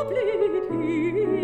Oblivion